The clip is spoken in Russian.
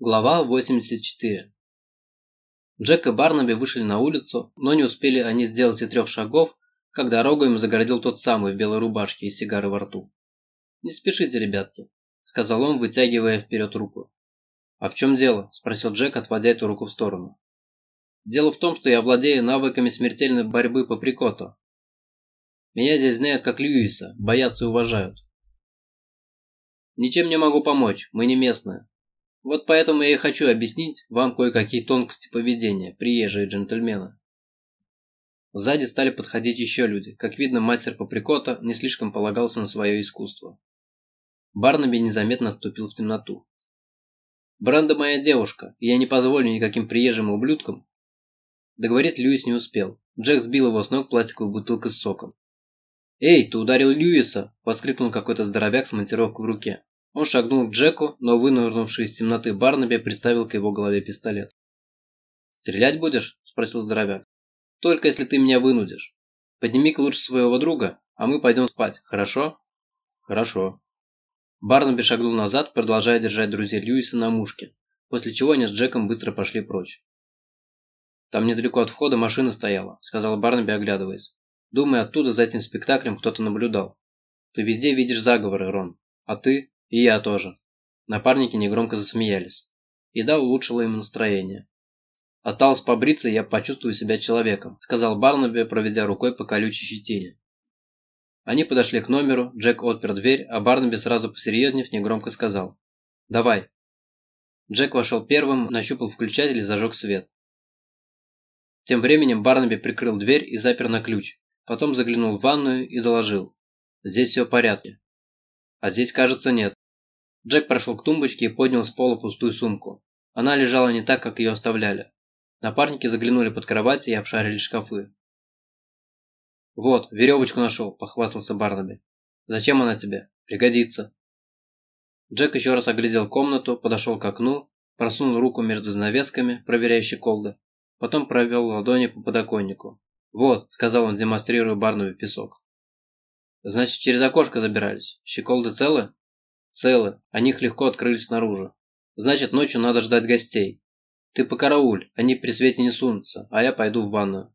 Глава 84 Джек и Барнаби вышли на улицу, но не успели они сделать и трех шагов, как дорогу им загородил тот самый в белой рубашке и сигары во рту. «Не спешите, ребятки», – сказал он, вытягивая вперед руку. «А в чем дело?» – спросил Джек, отводя эту руку в сторону. «Дело в том, что я владею навыками смертельной борьбы по прикоту. Меня здесь знают как Льюиса, боятся и уважают. Ничем не могу помочь, мы не местные. Вот поэтому я и хочу объяснить вам кое-какие тонкости поведения, приезжие джентльмены. Сзади стали подходить еще люди. Как видно, мастер Паприкота не слишком полагался на свое искусство. Барнаби незаметно отступил в темноту. «Бренда моя девушка, и я не позволю никаким приезжим ублюдкам...» Договорить Льюис не успел. Джек сбил его с ног пластиковой бутылкой с соком. «Эй, ты ударил Льюиса!» – воскликнул какой-то здоровяк с монтировкой в руке. Он шагнул к Джеку, но вынырнувший из темноты Барнаби приставил к его голове пистолет. «Стрелять будешь?» – спросил здоровяк. «Только если ты меня вынудишь. Подними-ка лучше своего друга, а мы пойдем спать, хорошо?» «Хорошо». Барнаби шагнул назад, продолжая держать друзей Льюиса на мушке, после чего они с Джеком быстро пошли прочь. «Там недалеко от входа машина стояла», – сказал Барнаби, оглядываясь. «Думаю, оттуда за этим спектаклем кто-то наблюдал. Ты везде видишь заговоры, Рон. А ты?» «И я тоже». Напарники негромко засмеялись. Еда улучшила им настроение. «Осталось побриться, и я почувствую себя человеком», – сказал Барнаби, проведя рукой по колючей щетине. Они подошли к номеру, Джек отпер дверь, а Барнаби сразу посерьезнев негромко сказал «Давай». Джек вошел первым, нащупал включатель и зажег свет. Тем временем Барнаби прикрыл дверь и запер на ключ, потом заглянул в ванную и доложил «Здесь все в порядке». А здесь, кажется, нет. Джек прошел к тумбочке и поднял с пола пустую сумку. Она лежала не так, как ее оставляли. Напарники заглянули под кровать и обшарили шкафы. «Вот, веревочку нашел», – похвастался Барнаби. «Зачем она тебе? Пригодится». Джек еще раз оглядел комнату, подошел к окну, просунул руку между занавесками, проверяя щеколды, потом провел ладони по подоконнику. «Вот», – сказал он, демонстрируя Барнаби песок. Значит, через окошко забирались. Щеколды целы? Целы. Они их легко открыли снаружи. Значит, ночью надо ждать гостей. Ты покарауль, они при свете не сунутся, а я пойду в ванную.